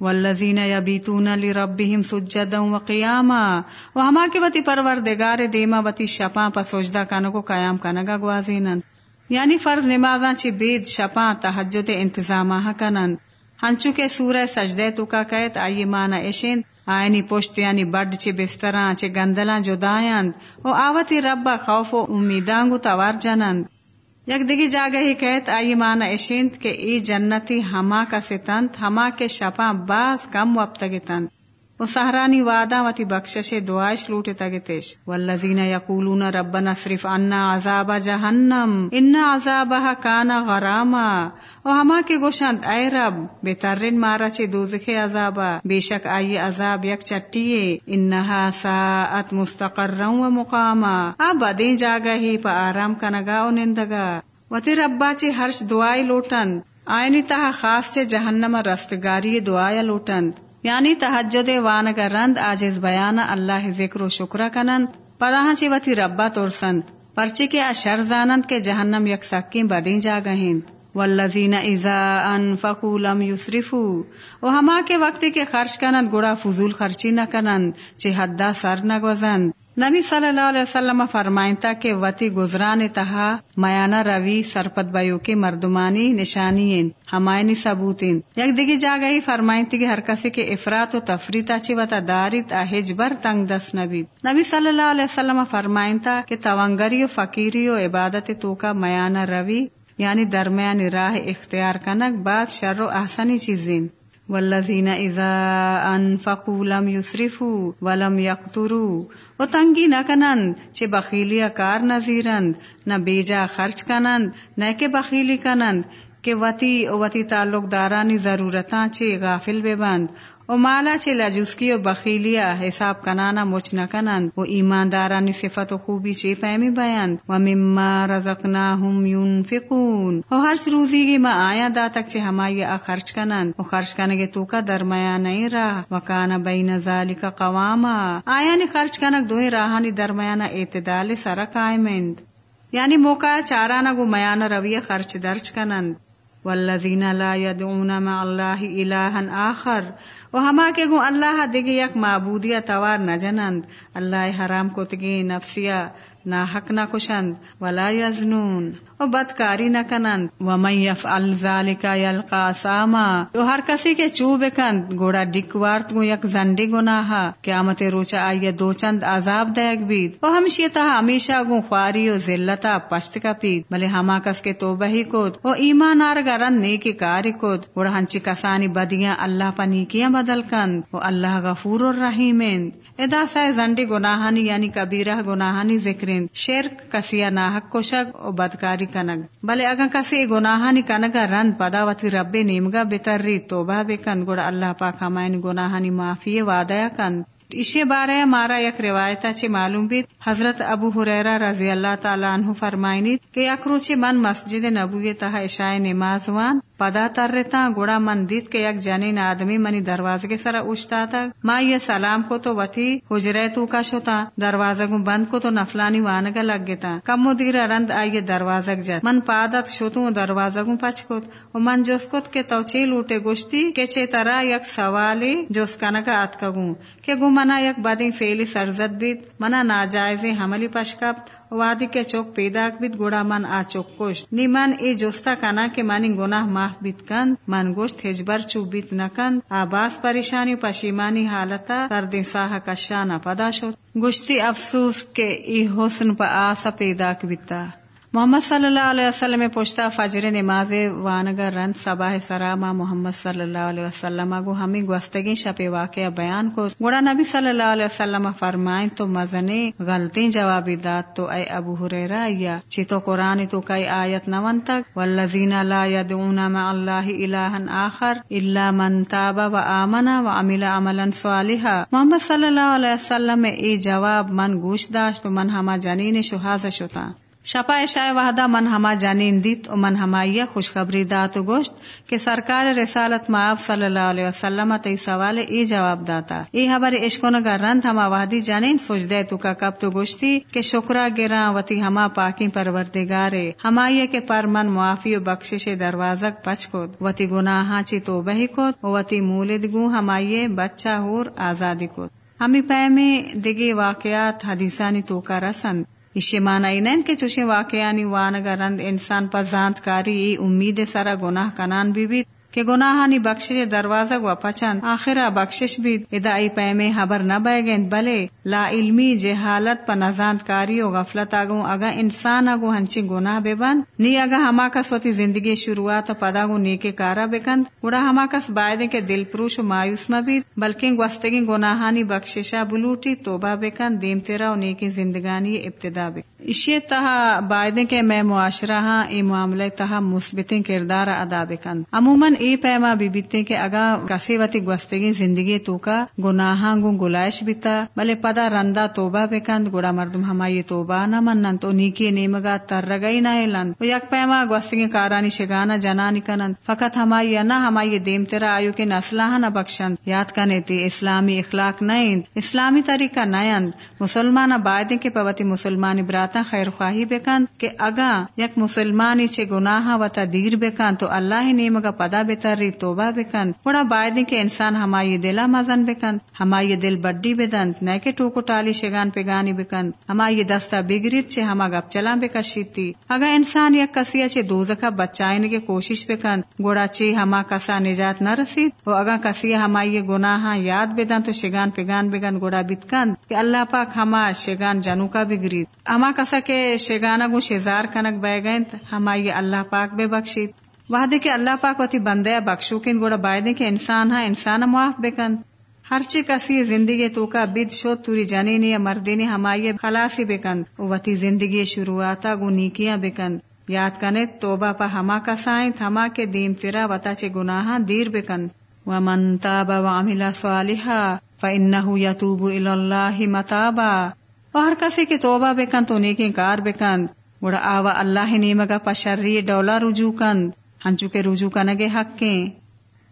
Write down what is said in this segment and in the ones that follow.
والذین یبیتون لربہم سجدا و قیاما، و ہما کے وتی پروردگار دیما وتی شپاں پسوجدہ کانو کو قیام کنگا گوازینند یعنی فرض نمازاں چی بید شپاں تحجد انتظامہ کنند ہنچو کے سورہ سجدے تو کا کہت آئی مانا ایشین، آئینی پوشت یعنی بڈ چے بستراں چے گندلاں جدایند و آوتی ربا خوف و امیدانگو توار جنند یک دگی ہی کہت آئی مانا اشینت کہ ای جنتی ہما کا ستنت، ہما کے شپاں باز کم وقت تنت و سہرانی وعدہ وتی بخشش دعائش لوٹے تگتش والذین یقولون ربنا صرف عنا عذاب جہنم، ان عذابها کان غراما۔ و ہما کے گوشند، اے رب، بہترین مارا چے دوزخ عذابا۔ بے شک آئی عذاب یک چٹیے۔ انہا ساعت مستقرا و مقاما۔ اب بدیں جاگا ہی پا آرام کنگا و نندگا۔ وتی ربا چے ہرش دعائی لوٹند۔ آئینی تہا خاص چے جہنم رستگاری دعایا لوٹند۔ یعنی تحجد وان کرند آجز بیان اللہ ذکر و شکر کنند. پدا چی وتی ربا ترسند. پرچی کے اشر زانند کے جہنم یک سکیں بدیں جا گہند والذین اذا انفقوا لم یسرفوا. و ہما کے وقتی کے خرچ کنند، گڑا فضول خرچی نہ کنند، چی حدہ سر نہ گوزند. نبی صلی اللہ علیہ وسلم فرمائنتا کہ وتی گزران تہا میانا روی سرپت بیو کے مردمانی نشانی ہمائنی ثبوت یک دگی جا گئی فرمائنتی کہ ہر کسی کے افراد و تفریتا چی وتا دارت اہج بر تنگ دس نبی نبی صلی اللہ علیہ وسلم فرمائنتا کہ تونگری و فقیری و عبادت تو کا میانا روی یعنی درمیان راہ اختیار کنک بعد شر و احسنی چیزیں والذین اذا انفقوا لم یسرفوا ولم یقتروا. و تنگی نہ کنند چے بخیلی کار نزیرند نہ بیجا خرچ کنند، نہ کہ بخیلی کنند، کہ وتی وتی تعلق دارانی ضرورتاں چے غافل بے بند او مالا چے لجوسکی و بخیلیا حساب کنانا، مچ نہ کنند و ایماندارانی صفت و خوبی چے پیمی بیند و مما رزقناہم ينفقون و ہر روزی گی ما آیا دا تک چے ہمائی آ خرچ کنند. و خرچ کنگے تو کا درمیان نہیں راہ و کانا بین ذالک قواما. آیا نی خرچ کنگ دوئی راہانی درمیان اعتدال سر قائمند. یعنی موقع چارانا گو میانا روی خرچ درچ کنند. والذین لا یدعون مع اللہ الہا آخر. و ہما کے گو اللہ دگی یک معبودیہ توار نہ جنند. اللہ حرام کو تگی نفسیا نہ حق نہ کشند. ولا یزنون. و بدکاری نہ کنند۔ و من یفعل ذالک یلقا ساما۔ تو ہر کسی کے چوب کند گوڑا ڈکوارت گو یک زنڈی گناہ۔ قیامت روچا آئیے دو چند عذاب دیکھ بید۔ و ہمشی تہا ہمیشہ گو خواری و ذلتا پشت کا پید بلے ہما کس کے توبہ ہی کود۔ و ایمان آرگرن، نیکی کاری کود۔ گوڑا ہنچی کسانی بدیاں اللہ پا نیکیاں بدل کند۔ و اللہ غفور الرحیم ادا سائے زنڈی گناہانی یعنی کبیرہ گناہانی ذکرین۔ شرک کسیا ناحق کوشک و بدکاری کنگ بلے اگر کسی گناہانی کنگا رند پدا وتی رب نیمگا بتری توبہ بکن گڑ اللہ پاک ہمائن گناہانی معافی وعدہ کن اسے بارے مارا یک روایت چھ معلوم بھی حضرت ابو حریرہ رضی اللہ تعالیٰ عنہ فرمائنی کہ یک روچے من مسجد نبوی تہا عشاء نماز وان پدا تر رہتا گوڑا من دیت کے یک جنین آدمی منی دروازے کے سر اچھتا تھا ماں یہ سلام کو تو وتی حجرے تو کا شتا دروازہ کو بند کو تو نفلانی وانگا لگ گتا کم مدیر رند آئیے دروازہ جت من پادت شتوں دروازہ کو پچ کت و من جوس کت کے تو توچی لوٹے گشتی کے چے طرح یک سوالی جوس کنگا اتکگوں کہ گو منا یک بدی فیلی سرزد بیت منا ناجائز حملی پشکب وادی کے چوک پیدا بیت گوڑا من آ چوک کشت نی من ای جوستا کنا کہ منی گناہ ماہ بیت کند۔ من گوشت ہجبر چو بیت نکند آباس پریشانی پشیمانی حالتا دردی ساہ کشانا پدا شد۔ گوشتی افسوس کے ای حسن پا آسا پیدا بیتا محمد صلی اللہ علیہ وسلم پوچھتا فجر نماز وانگا رند صباح سراما محمد صلی اللہ علیہ وسلم گو ہمیں گوستگی شپ واقعہ بیان کو۔ گوڑا نبی صلی اللہ علیہ وسلم فرمائیں، تو مزنے غلطی جوابی داد تو اے ابو حریرہ یا چی تو قرآن تو کئی آیت نون تک۔ والذین لا یدعون مع اللہ الہا آخر الا من تاب و آمنا و عمل عملا صالحا۔ محمد صلی اللہ علیہ وسلم ای جواب من گوش داشت، تو من ہما جنین شہاز شتا۔ شپا شائے وحدہ من ہما جانین دیت و من ہمائیہ خوشخبری دات و گوشت کہ سرکار رسالت معاف صلی اللہ علیہ وسلم تی سوال ای جواب داتا۔ ای حبر اشکونگا رند ہما وحدی جانین سوچ تو کا کب تو گوشتی کہ شکرا گراں وتی ہما پاکی پروردگارے۔ ہمائیہ کے پر من معافی و بخشش دروازک پچ کود۔ وتی گناہاں چی تو بہی کود وتی مولد گو ہمائیے بچہ ہور آزادی کود۔ ہمیں پے میں دگے واقعات حدیثانی تو کا رسند۔ اسے مانا این کے چوشے واقعانی وانگا رند انسان پر زانت کاری امید سارا گناہ کنان بی بی کہ گناہانی بخشش دروازہ و پچند آخرا بخشش بھی ادائی پیمے حبر نہ بہ گئند بلے لا علمی جہالت پا نزانت کاری و غفلت آگو اگا انسان اگو ہنچی گناہ بے بند نی اگا ہما کس وتی زندگی شروعات پدا گو نیک کارا بکند۔ اڑا ہما کس بائدے کے دل پروش و مایوس مبید بلکہ گوستگی گناہانی بخششا بلوٹی توبہ بکند۔ دیم تیرا و نیکی زندگانی ابتدا بکند۔ اشی تہا بائدے کے میں معاشرہ ہاں ای معاملے تہا مثبتیں کردار ادا بکند عموماً ای پیما بی بیتے کے اگا کسی وتی گوستگی زندگی تو کا، گناہاں گو گلائش بیتا، بلے پدا رندا توبہ بکند گڑا مردم ہمائی توبہ نہ منن، تو نیکی نیمگا تر رگئی نہ ایلن۔ و یک پیما گوستگی کارانی شگانا جنانی کنند فقط ہمائی نہ ہمائی دیم تیرا آیو کے نسلہ نہ بخشند یاد کنے تی اسلامی اخلاق نیند اسلامی طریقہ نیند مسلمان بائدے کے پوتی مسلمانی براتا خیر خواہی بکند کہ اگا یک مسلمانی چے گناہ و دیر بکند تو اللہ نیمگا پدا بتری توبہ بکند بڑا بائدیں کے انسان ہمائی دلا مزن بکند ہمائی دل بڈی بدند نہ کہ ٹوکو ٹالی شگان پگانی بکند ہمائی دستا بگریت چے ہما گپ چلا بکشیتی۔ اگا انسان یک کسی چے دوزکا بچائن کے کوشش بکند گوڑا چے ہما کسا نجات نہ رسید و اگا کسی ہمائی گناہ یاد بدن تو شگان پگان بگند گوڑا بتکند کہ اللہ پاک ہما شگان جنو کا بگرید۔ اما کسا کے شگانا گو شزار کنک بہ گئے ہمائی اللہ پاک بے بخشید وحدے کے اللہ پاک وتی بندے بخشو کن گوڑا بائدے کے انسان ہاں انسان معاف بکن ہر چی کسی زندگی تو کا بد شو توری جنینی یا مردینی ہمائی خلاصی بکن وتی زندگی شروعاتا گو نیکیاں بکن یاد کنے توبہ پا ہما کسائیں تھما کے دیم تیرا وتا چے گناہاں دیر بکن ومن تاب وعمل صالحا فإنه يتوب إلى الله متابا۔ اور ہر کسی کے توبہ بکن تو نیکی کار بکن۔ گوڑا آوا اللہ نیمگا پشری ڈولا رجوع کند۔ ہنچو کے رجوع کنگے حق کے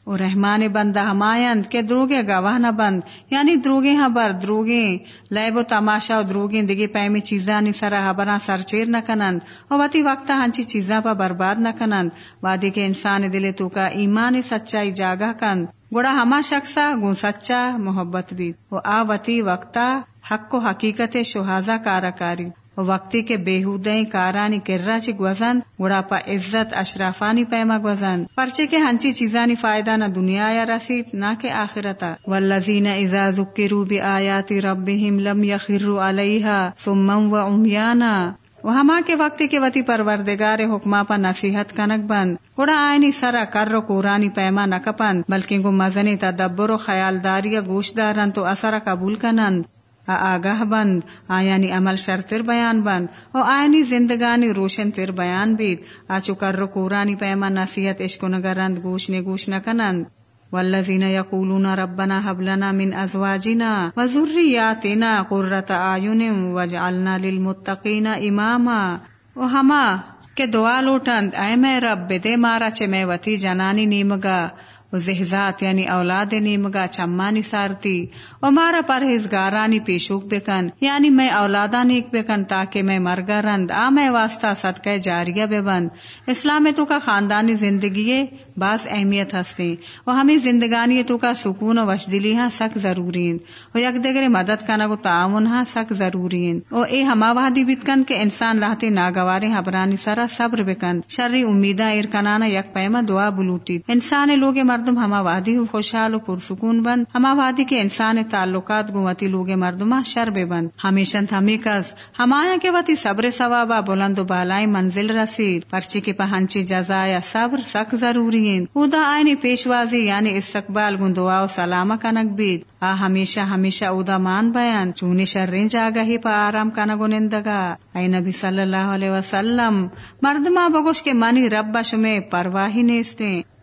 اور رحمان بندہ ہمایند کے دروگے گواہ نہ بند۔ یعنی دروگے ہاں بر دروگے۔ لائب و تماشا و دروگے دگے پیمی چیزاں نی سرا حبرا سر چیر نہ کنند۔ اور واتی وقتا ہنچی چیزاں پا برباد نہ کنند۔ وادی کے انسان دلے تو کا ایمان سچائی جاگہ کند۔ گوڑا ہما شخصا گو سچا محبت بھی۔ وہ آ وتی وقتا حق و حقیقت شہازہ کارکاری۔ وقتی کے بےحدیں کارانی کرا چی گوزن گڑا پا عزت، اشرافانی پیما گوزن پرچے کے ہنچی چیزانی فائدہ نہ دنیا یا رسید، نہ کے آخرتا۔ والذین اذا ذکروا بآیات ربهم لم یخروا علیہا سمم و عمیانا۔ وہ ہما کے وقتی کے وتی پروردگار حکما پا نصیحت کنک بند۔ گڑا آئینی سرا کر رو قرانی پیما نکپند بلکہ گو مزنی تدبر و خیالداری گوش دارن تو اثر قبول کنند۔ آگاہ بند آیانی عمل شر بیان بند، او آئینی زندگانی روشن تر بیان بیت آچو کر رو قورانی پیما نصیحت اشکو نگرند، گوش نے نکنند. والذین یقولون ربنا حب لنا من ازواجنا وذریاتنا قرۃ اعین واجعلنا للمتقین اماما. و ہما، کہ دعا لوٹند، اے میں رب، دے مارا چے میں وتی جنانی نیمگا. زہزات یعنی اولاد نیمگا چمانی سارتی و مارا پرہیزگارانی پیشوک بکن یعنی میں اولادا نیک بکن تاکہ میں مرگا رند۔ آ میں واسطہ صدقہ جاریہ بے بند اسلام تو کا خاندانی زندگی بعض اہمیت ہستے و ہمیں زندگانی تو کا سکون و وشدلی ہاں سک ضروری و یک دگر مدد کا نگو تعاون ہاں سک ضروری و اے ہما وحدی بتکن کہ انسان رہتے ناگوارے حبرانی سرا صبر بکن شرری امیدہ ارکنانا یک پیما دعا بلوٹی۔ انسان لوگ مردم ہما وادی خوشحال و پرسکون بند ہما وادی کے انسان تعلقات گوتی لوگ مردما شر بے بند ہمیشہ ہمی کس، ہمایا کے وتی صبر ثوابا بلند و بالائی منزل رسید۔ پرچی کے پہنچی جزایا صبر سک ضروری ادا آئینی پیشوازی یعنی استقبال گن دعا و سلامہ کنک بید۔ آ ہمیشہ ہمیشہ ادا مان بیان۔ چونی شرین جاگا ہی پا آرام کنگو نندگا۔ اے نبی صلی اللہ علیہ وسلم مردما بگوش کے منی رب شمے پرواہی نیستیں۔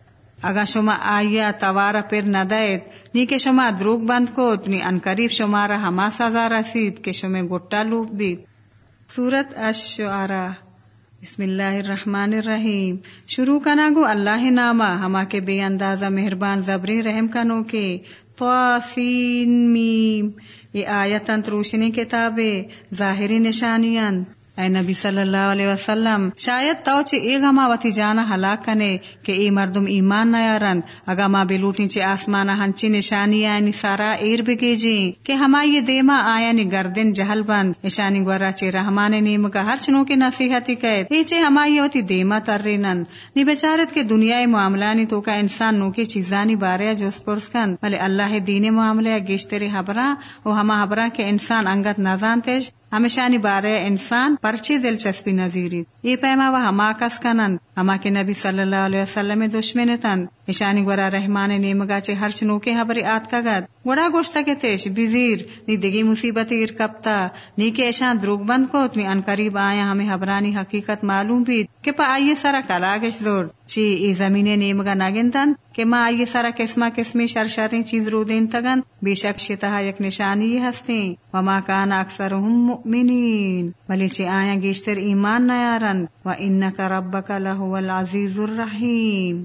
اگا شما آیا توارا پھر نہ نی کے شما دروگ بند کو اتنی ان قریب شمارا ہما سزا رسید، کہ شما گٹا لوپ بھی سورت الشعراء۔ بسم اللہ الرحمن الرحیم۔ شروع کنا گو اللہ نامہ، ہما کے بے اندازہ مہربان زبری رحم کنو کے۔ تواسین میم۔ یہ آیتن تروشنی کتابے، ظاہری نشانیاں۔ اے نبی صلی اللہ علیہ وسلم، شاید تو چے ایک ہما وتی جانا ہلاک کنے کہ ای مردم ایمان نہ یارند۔ اگا ما بلوٹی چے آسمانہ ہنچی نشانی آنی سارا ایر بگے جی کہ ہما یہ دیما آیا نی گردن جہل بند۔ نشانی گورا چے رحمان نیم کا ہر چنو کے نصیحتی قید۔ ای چے ہما یہ وتی دیما تر نند۔ نی بیچارت کے دنیا معاملانی تو کا انسان نو کے چیزانی بارے جو سپرس کند بلے اللہ دین معاملے گیشتری حبراں و ہما حبراں کے انسان انگت نہ جانتےش ہمیشانی بارے انسان پرچی دلچسپی نظیری۔ یہ پیما و ہما کس کنند ہما کے نبی صلی اللہ علیہ وسلم دشمن تند ایشانی گورا رحمان نیمگا چے ہر چنوکے حبری آت کا گد۔ گوڑا گوشتا کے تیش، بزیر، نی دگی مصیبت ار کپتا۔ نی کے ایشان دروگ بند کو تمی ان قریب آیا ہمیں حبرانی حقیقت معلوم بھی کہ پا آئیے سارا کلاگش زور۔ چی ای زمین نیمگا نگن تن، کہ ما آئیے سارا قسمہ قسمی شرشرین چیز رو دین تگن۔ بے شک شتہا یک نشانی ہستیں۔ وما کان اکثر مؤمنین۔ ولی چی آیا گیشتر ایمان نیارن و انکا ربک لہو العزیز الرحیم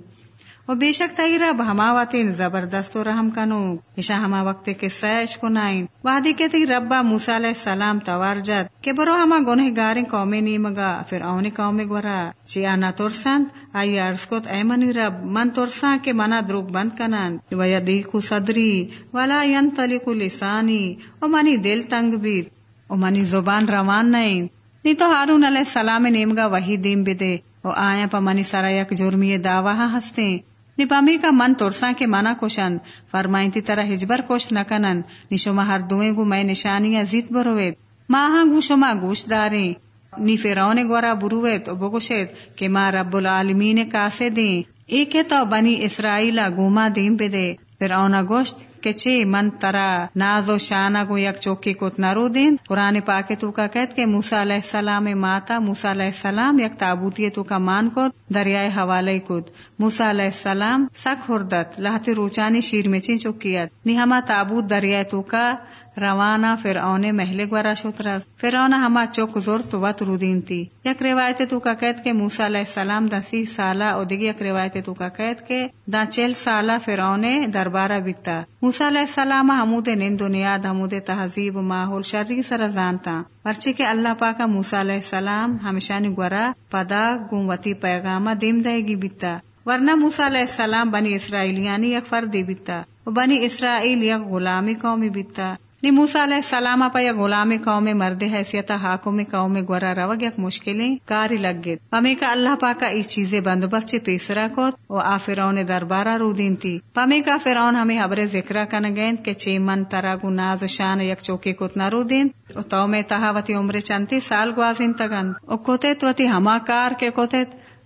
و بے شک تئی رب ہما واتین زبردست و رحم کنو ایشا ہما وقت کے سیش کو نائن وحدی کے تی ربا موسیٰ علیہ السلام توار جد۔ کہ برو ہما گنہ گاریں قومی نیمگا۔ پھر اونی قومی گورا۔ چی آنا ترسند؟ آئی عرض کت، اے منی رب، من ترساں کے منا دروگ بند کنند۔ و یدیکو صدری۔ ولا ینطلقو لسانی۔ و منی دل تنگ بیت و منی زبان روان نہیں نی تو ہارون علیہ السلام نیمگا وہی دیم بدے۔ و آیا پا منی سرا یک جرمی دعویٰ ہستے۔ نی پامی کا من ترساں کے مانا کوشند۔ فرمائیں تی طرح ہجبر کوشت نکنن نی شما ہر دویں گو میں نشانیاں زیت بروید۔ ماہاں گو شما گوش داریں۔ نی فیرون گورا بروید و بگوشید کہ ما رب العالمین کاسے دیں۔ ایک تو بنی اسرائیل گوما دیم بدے۔ فرعون گوشت کہ چی من ترا ناز و شانہ کو یک چوکی کو نرو دین۔ قرآن پاک تو کا کہت کہ موسیٰ علیہ السلام ماتا، موسیٰ علیہ السلام یک تابوتی تو کا مان کو دریائے حوالے کود موسیٰ علیہ السلام سک ہردت لہتی روچانی شیر میں چین چوکیت۔ نی ہما تابوت دریائے تو کا روانہ فرعون محل گورا شترا فرعون ہما چوک زور تو وط رودین تی۔ یک روایت تو کا قید کے موسیٰ علیہ السلام دا سی سالہ او دیگی یک روایت تو کا قید کے دا چل سالہ فرعون دربارہ بکتا۔ موسیٰ علیہ السلام حمود نند و نیاد حمود تہذیب ماحول شرری سر زانتا۔ ورچے کے اللہ پاکا موسیٰ علیہ السلام ہمیشانی گورا، پدا گوتی پیغامہ دیم دے گی بکتا۔ ورنہ موسیٰ علیہ السلام بنی اسرائیلیانی یک فردی بیتا بنی اسرائیل یک غلامی قومی بیتا نی موسیٰ علیہ السلام پا یا غلام قوم مرد حیثیت حاکم قوم گورا روگ یک مشکلیں کاری لگ گئے۔ پمی کا اللہ پاکا ای چیزیں بندوبست چے پیسرا کوت و آ فرعون دربارہ رو دین تھی پمی کا فرعون ہمیں حبر ذکر کن گیند کہ چے من ترا گو ناز شان یک چوکے کوت نہ رو دین۔ تو میں تہاوتی عمر چنتی سال گوازین تگن۔ او کوتت وتی ہما کار کے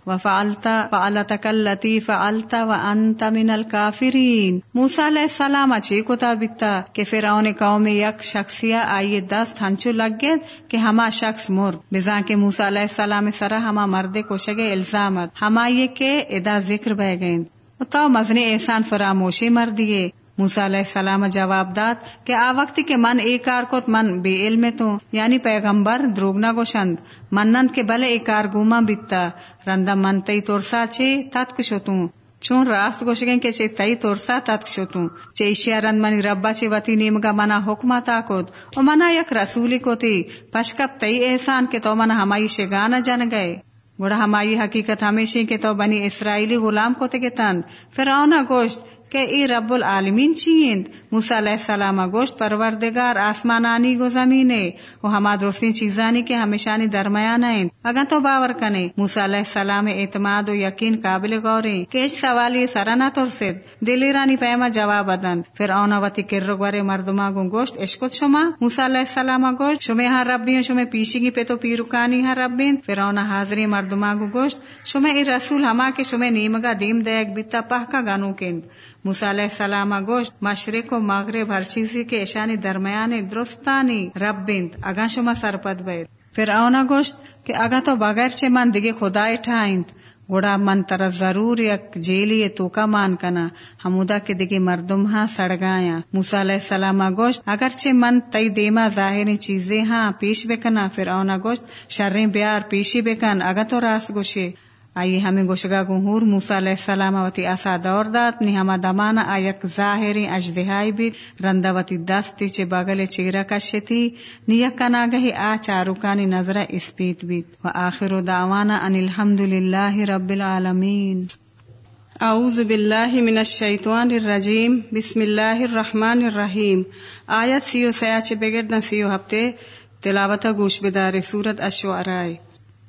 کوتت وفعلت فعلتك التي فعلت وانت من الكافرين موسی علیہ السلام اچھی کتا بکتا کہ فرعون قوم یک شخصیا آئیے دست ہنچو لگ گئے کہ ہما شخص مر بزا کے موسی علیہ السلام سرا ہما مردے کو شگے الزامت۔ ہما یہ کہ ادا ذکر بہ گئیں تو مزنی احسان فراموشی مر دیے موسیٰ علیہ السلام جواب داد کہ آ وقت کے من ایک کار کو من بے علم تو یعنی پیغمبر دروگنا گوشند۔ منند کے بلے ایک کار گوما بیتا۔ رندا من تئی تورسا چے تات کشوتوں چون راست گوشگیں کہ چے تئی تورسا، تات کشوتوں چے اشیا رند منی ربا چے وتی نیمگا منا حکما تاکود او منا یک رسولی کو تی پشکب تئی احسان کے تو منا ہمائی شگانا جن گئے۔ گوڑا ہمائی حقیقت ہمیشہ کے تو بنی اسرائیلی غلام کو تے کے تند۔ گوشت کہ ای رب العالمین چیند؟ موسیٰ علیہ السلام گوشت پروردگار، آسمانانی گو زمینے و ہما درستی چیزانی کے ہمیشانی درمیان ہیں اگر تو باور کنے موسیٰ علیہ السلام اعتماد و یقین قابل غوریں کہ اس سوالی سرا نہ ترسد دلی رانی پیما جواب دن۔ پھر اونا وتی کر مردما گو گوشت اشکت شما۔ موسیٰ علیہ السلام گوشت شما ہاں ربیوں، شما پیشگی پہ تو پیروکانی ہاں ربین۔ پھر اونا حاضری مردما گو گوشت، شما ای رسول ہما کے شما نیمگا دیم دیگ بیتا پہ کا گانو کند۔ علیہ السلام گوشت مشرق و مغرب، ہر چیزی کے ایشانی درمیان درستانی رب بند اگا شما سرپد بید۔ پھر اونا گوشت کہ اگا تو بغیر چے من دیگے خدا ٹھائند گوڑا من تر ضرور یک جیلی تو کا مان کنا۔ ہمودا کے دگی مردم ہاں سڑگایا۔ موسیٰ علیہ السلام گوشت اگرچہ من تئی دیما ظاہری چیزیں ہاں پیش بکنا۔ پھر اونا گوشت شریں بیار پیشی بکن اگا تو راس گوشے۔ آئی ہمیں گوشگا گہور موسیٰ علیہ السلام وتی آسا دور دات نی ہما دمانا آیک ظاہری اجدہائی بھی رندہ وتی دستی چے بغل چیرا کشتی نیک کناگہی آ چاروکانی نظر اسپیت بیت۔ و آخر دعوانا ان الحمدللہ رب العالمین۔ اعوذ باللہ من الشیطان الرجیم۔ بسم اللہ الرحمن الرحیم۔ آیت سیو سیاچ بگردن سیو ہفتے تلاوتا گوش بدار سورت اشوارائے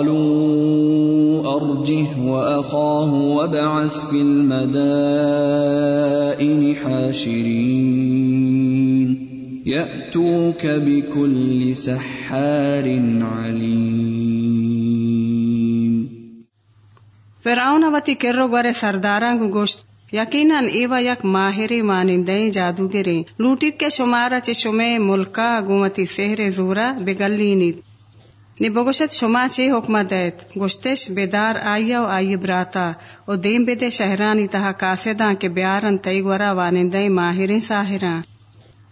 قالوا أرجه وأخاه وابعث في المدائن حاشرين. يأتوك بكل سحار عليم. فرعون وتی کرو گورے سرداراں گو گوشت. یقیناً ایوا یک ماہری مانندیں جادوگریں لوٹیت کے شمارا چے شمے ملکا گومتی سہر زورا بگلی نیت نی شما چی حکمت دیت؟ گشتش بیدار آئیا و آئی براتا و دیم بیدے شہرانی تہا کاسداں کے بیارن تئی گورا وانندائی ماہرین ساہران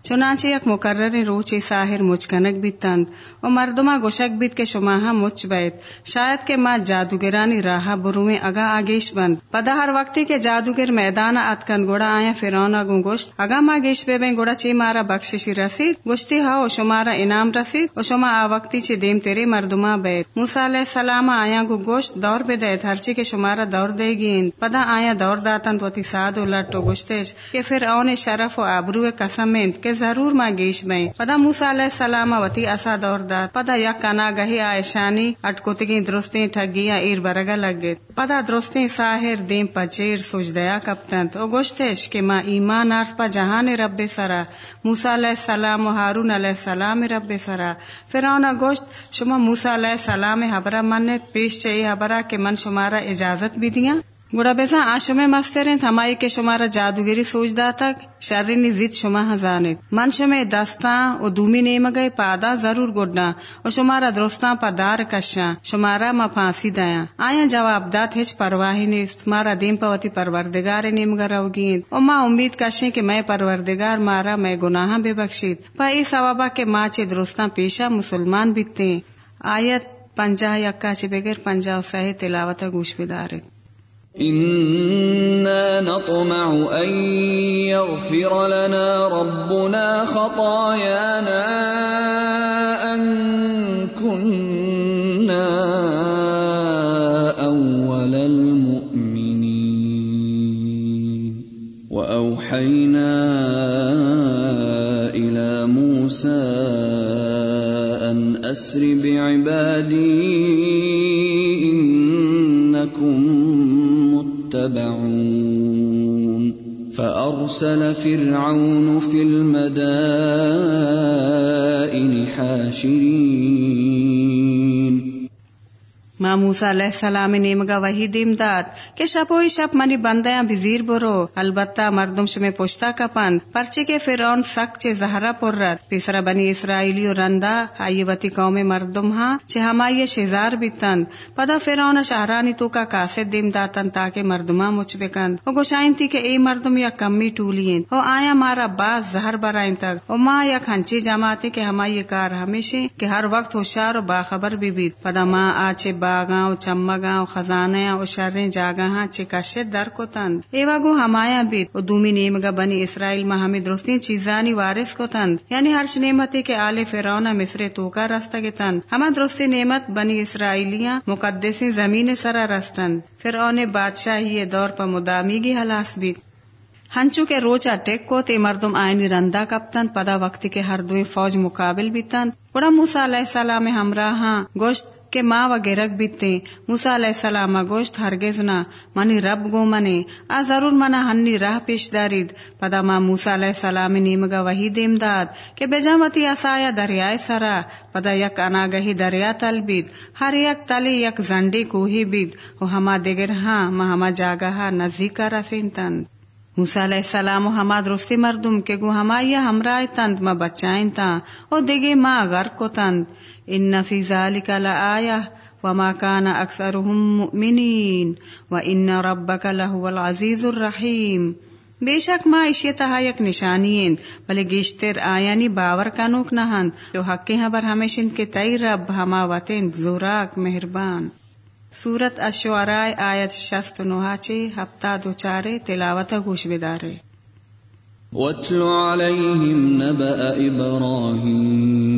چنانچہ یک مقرر روچی ساہر مچکنک بیتند و مردما گوشک بیت کے شماہا مچ بیت شاید کہ ما جادوگرانی راہا برویں اگا آگیش بند. پدا ہر وقتی کے جادوگر میدان اتکن گوڑا آیا فیرونا گو گوشت اگا ما گیش بے بین گوڑا چی مارا بخششی رسید، گوشتی ہا و شمارا انعام رسید و شما آ وقتی چی دیم تیرے مردما بیت موسیٰ علیہ السلام آیا گو گوشت دور بے دیت ہرچی کے شمارا دور دے گین پدا آیا دور داتن تو تی ساد و لٹو گوشتش. کہ پھر اون شرف و آبرو قسمند کہ ضرور ما گیش بیں پدا موسیٰ علیہ السلام وتی اسا دور داد۔ پدا یک کنا گہی آئشانی اٹکوتگی درستیں ٹھگیاں ایر برگا لگت پدا درستیں ساہر دیم پچیر سوچ دیا کپتن تو گوشتش کہ ما ایمان آرس پا جہان رب سرا۔ موسیٰ علیہ السلام و ہارون علیہ السلام رب سرا۔ فرعون گوشت، شما موسیٰ علیہ السلام حبرہ منت پیش چاہیے حبرہ کہ من شمارا اجازت بھی دیاں گوڑا بیسا آشمے مسترین تھمائی کے شمارا جادوگری سوچ دا تک شرینی زید شما ہزانت من شمے دستاں و دومی نیم گئے، پادا ضرور گوڑنا و شمارا درستاں پا دار کشاں، شمارا ما پھانسی دایا آیا جواب دات ہچ پرواہی نیست تمہارا دیم پوتی پروردگار نیم گراو گین و ما امید کشیں کہ میں پروردگار، مارا میں گناہ بے بخشید۔ پا ای ثوابا کے ماں چے درستاں پیشا مسلمان بیتے۔ آیت پنجاہ یکا چے بغیر پنجاہ سہے تلاوتا گوش بدارت إنا نطمع أن يغفر لنا ربنا خطايانا أن كنا أول المؤمنين وأوحينا إلى موسى أن أسر بعبادي يتبعون. فأرسل فرعون في المدائن حاشرين. موسا علیہ السلام نیمگا وہی دیم داد کہ شپوئی شپ منی بندیاں بزیر برو البتہ مردم شمے پوشتا کا پرچے کے فرعون سک چے زہرا پرت پیسرا بنی اسرائیلی و رندا آئی وتی قوم مردم ہاں چے ہمائی شہزار بیتند پدا فرعون شہرانی تو کا کاسد دیم داتن تاکہ مردما مچ بکند او گوشائن تھی کہ اے مردم یا کمی ٹولین او آیا مارا باز زہر برائن تک او ماں یا کھنچی جماعتے کہ ہمائی کار ہمیشہ کہ ہر وقت ہوشیار و باخبر بھی بیت پدا ماں آچے با باغاں چمگاں خزانے او شریں، جاگاں ہاں، چکشت در کو تند ایوا گو ہمایا بیت۔ و دومی نیمگا بنی اسرائیل ما ہمیں درستی چیزانی وارث کو تند یعنی ہر نعمتی کے آل فیرونا مصر تو کا رستہ کے ہما درستی نعمت بنی اسرائیلیاں مقدسی زمین سرا رستند فرعون بادشاہی دور پر مدامی گی حلاس بیت۔ ہنچو کے روچا ٹیک کو تے مردم آئینی رندا کپتن۔ پدا وقت کے ہر دوئی فوج مقابل بیتن۔ بڑا موسیٰ علیہ السلام ہمراہ گوشت کہ ماں و گرک بیتے موسا علیہ السلام گوشت ہرگز نہ، منی رب گو منے۔ آ ضرور منا ہنی راہ پیش دارید۔ پدا ماں موسا علیہ السلام نیمگا وہی دیم داد، کہ بیجامتی آسایا دریائے سرا۔ پدا یک اناگہی دریا تل بید، ہر یک تلی یک زنڈی کوہی بید۔ و ہما دگر ہاں ما ہما جاگہا نزدیکا رسین تند۔ موسیٰ علیہ السلام و ہما درستی مردم کے گو ہما یا ہمراہ تند ما بچائیں تا او دگے ما غرق کو تند۔ ان فی ذالک لآیہ وما كان اکثرهم مؤمنین و ان ربک لہو العزیز الرحیم بے شک ما اشی تہا یک نشانی بلے گیشتر آیانی یعنی باور کنوک نہند جو حقی حبر ہمیشن کے تئی رب ہما وطن، زوراک، مہربان۔ سورت اشعراء آیت شست نوہاچے ہفتہ دو چارے، تلاوت گوش بدارے۔ واتل عليهم نبأ إبراهيم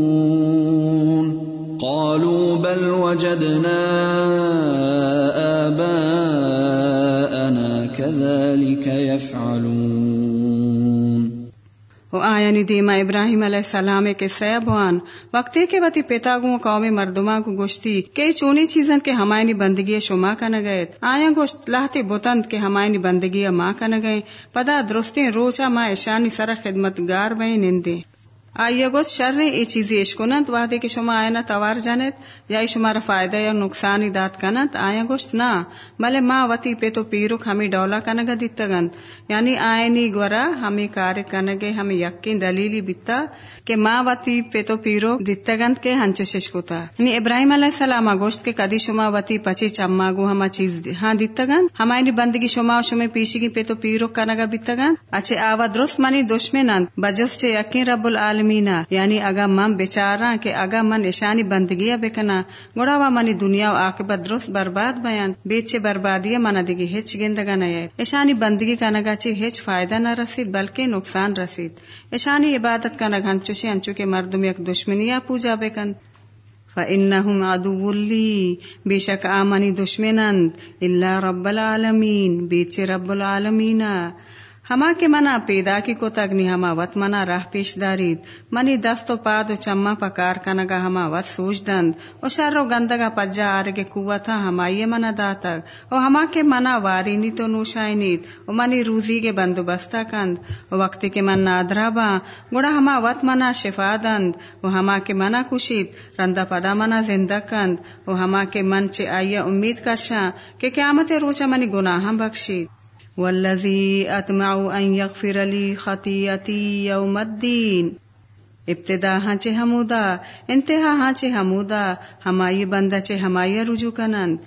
بل وجدنا اباءنا كذلك يفعلون. و آیانی دیما ابراہیم علیہ السلام کے سیبوان وقتی کے وتی پیتا گو قوم مردما کو گوشتی کئی چونی چیزن کے ہمائنی بندگی شما کا نگیت آیا گوشت لاہتی بوتند کے ہمائنی بندگی ماں کا نگئے پدا درستیں روچا ماں ایشانی سر خدمت گار بہیں نندے آئیے گوس شر ای چیزی ایش کنت وحدے کے شما آئینا توار جانت یا شمار فائدہ یا نقصانی دات کنت، آیا گوشت؟ نا. بلے ماں وتی پہ تو پیروک ہمیں ڈولا کنگا دیتا گنت یعنی آئینی گورا ہمیں کار کنگے ہمیں یقین دلیلی بیتا کہ ماں وتی پہ تو پیرو دیتا گنت کے ہنچ ششکتا یعنی ابراہیم علیہ السلام گوشت کے کدی شما وتی پچی چما گو، ہما چیز ہاں دیتا گنت ہمائنی بندگی شما و شما پیشی کی پہ تو پیرو کنگا بیتا گنت اچھے آوا درست منی دشمنند. بجس چے یقین رب العالمین العالمینا یعنی اگا من بچارا کہ اگا من اشانی بندگیا بکنا۔ گوڑا وا منی دنیا و عاقبت درست برباد بیان۔ بیچے بربادی منا دیگی ہچ گندگا نہ اشانی بندگی کا نگا چی ہچ فائدہ نہ رسید، بلکہ نقصان رسید۔ اشانی عبادت کا نگ ہنچوشی ہنچو کے مردم یک دشمنیا پوجا بکن۔ فَإِنَّهُمْ عَدُوٌّ لِّي بے شک آمنی دشمنند۔ اللہ رب العالمین۔ بیچے رب العالمین۔ ہما کے منا پیدا کی کو تگنی ہما وط منا راہ پیش دارید۔ منی دست و پاد و چما پکار کنگا ہما وط سوچ دند۔ و شر و گندگا پجا آرگ قوتا ہمائی منا داتگ۔ و ہما کے منا وارینی تو نوشائنید۔ و منی روزی کے بندوبستہ کند۔ و وقتی کے من نادرا با۔ گڑا ہما وط منا شفا دند۔ و ہما کے منا کشید۔ رندا پدا منا زندہ کند۔ و ہما کے من چے آئیے امید کشاں کہ قیامت روچا منی گناہاں بخشید۔ والذی اتمع ان یغفر لی خطیتی یوم الدین۔ ابتدا ہانچے ہمودا، انتہا ہانچے ہمودا، ہمائی بندہ چے ہمائی رجوع کنند۔